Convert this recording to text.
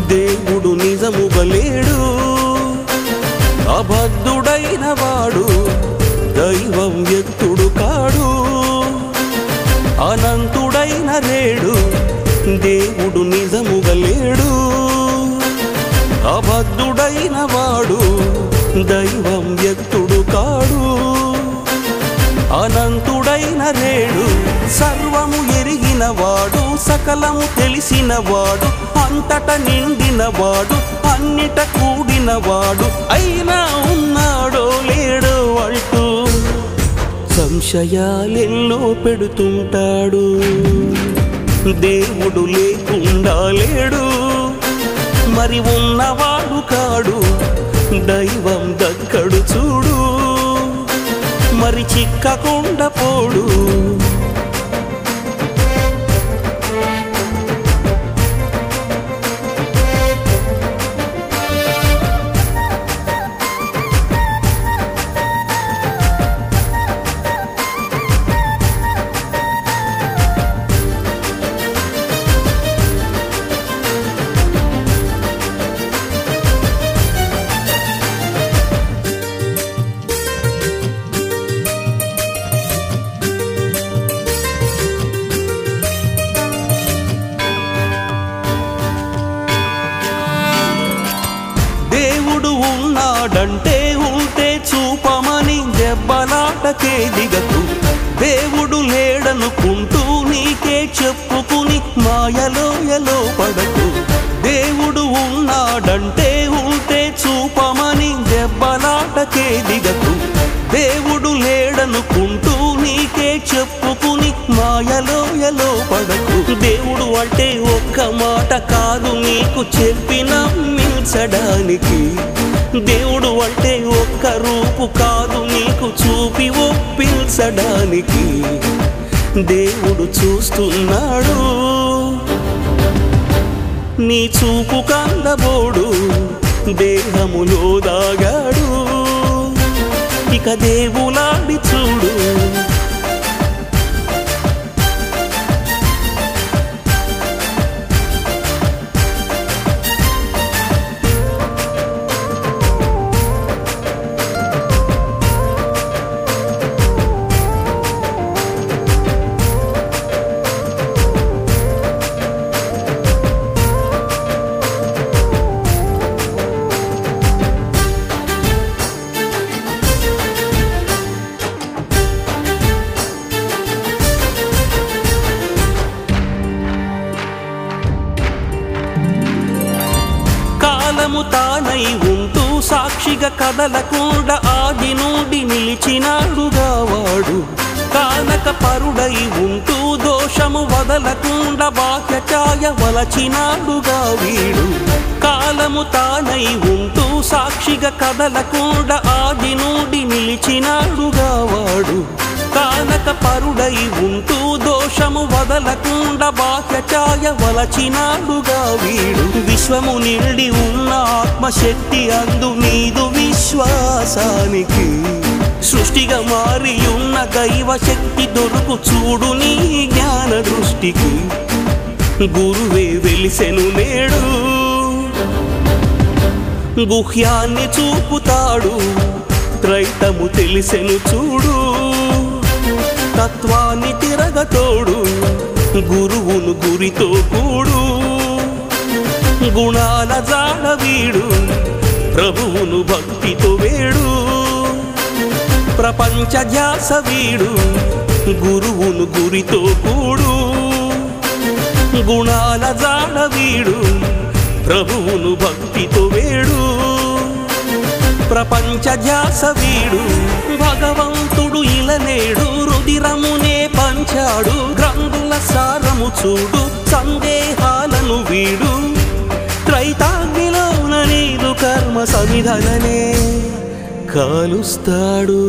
దేవుడు నిజముగా లేడు అబద్ధుడైన వాడు దైవం వ్యక్తుడు కాడు. అనంతుడైన రేడు దేవుడు నిజముగా లేడు అబద్ధుడైన వాడు దైవం వ్యక్తుడు కాడు. అనంతుడైన రేడు సర్వము ఎరిగినవాడు సకలము తెలిసినవాడు అంతట నిండినవాడు అన్నిట కూడినవాడు అయినా ఉన్నాడో లేడో అంటూ సంశయాలెల్లో పెడుతుంటాడు దేవుడు లేకుండా లేడు. మరి ఉన్నవాడు కాడు దైవం దక్కడు చూడు. మరి చిక్కకుండా పోడు. నాకే దిగకు. దేవుడు లేడనుకుంటూ నీకే చెప్పుకుని మాయలోయలో పడకు. దేవుడు ఉన్నాడంటే ఉంటే చూపమని దెబ్బలాటకే దిగకు. దేవుడు లేడనుకుంటూ నీకే చెప్పుకుని మాయలోయలో పడకు. దేవుడు అంటే ఒక్క మాట కాదు నీకు చెప్పిన మించడానికి. దేవుడు అంటే ఒక్క రూపు కాదు నీకు చూపి ఒప్పించడానికి దేవుడు చూస్తున్నాడు. నీ చూపు కందబోడు దేహములో దాగాడు ఇక దేవులాడి చూడు కాలము తానై ఉంటూ సాక్షిగా కదలకుండా ఆది నుండి నిలిచినాడుగా వాడు కానక పరుడై ఉంటూ దోషము వదలకుండా బాహ్య వలచినాడుగా వీడు కాలము తానై ఉంటూ సాక్షిగా కదలకుండా ఆది నుండి నిలిచినాడుగా వాడు కానక పరుడై ఉంటూ దోషము వదల ఛాయ వీడు. విశ్వము నిండి ఉన్న ఆత్మశక్తి అందు నీదు విశ్వాసానికి. సృష్టిగా మారి ఉన్న దైవ శక్తి దొరుకు చూడు నీ జ్ఞాన దృష్టికి. గురువే వెలిసెను నేడు. గుహ్యాన్ని చూపుతాడు త్రైతము తెలిసెను చూడు. తత్వాన్ని తిరగతోడు గురువును గురితో గుణాల జాడవీడు ప్రభువును భక్తితో వేడు. ప్రపంచ ధ్యాస వీడు గురువును గురితో కూడు. గుణాల జాడవీడు ప్రభువును భక్తితో వేడు. ప్రపంచ ధ్యాస వీడు భగవంతుడు ఇలనేడు రుదిరమునే పంచాడు గ్రంథుల సారము చూడు సందేహాలను వీడు. త్రైతాగ్నిలోన నీదు కర్మ సమిధననే కాలుస్తాడు.